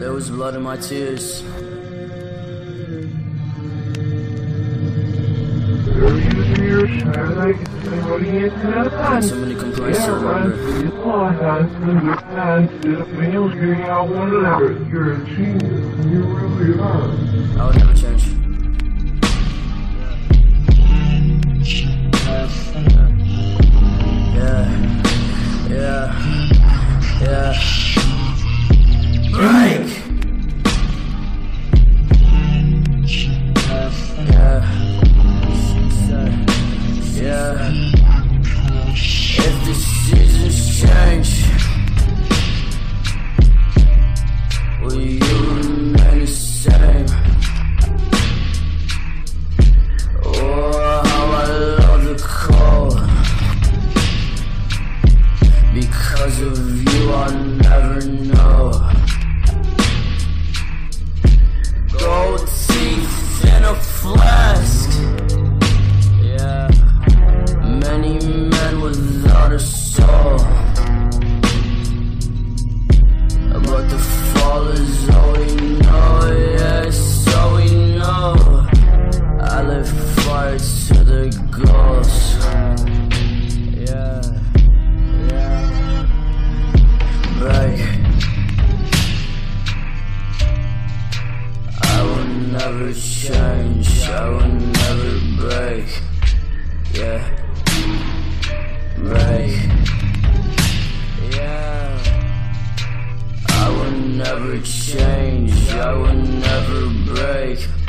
There was blood in my tears. Got so many complaints to remember. You're a genius. You really are. I would never change. Soul. But the fall is all we know, yeah, all we know. I live fire to the ghost. Yeah, yeah. Break. I will never change, I will never break. Yeah. Never change, I will never. Break.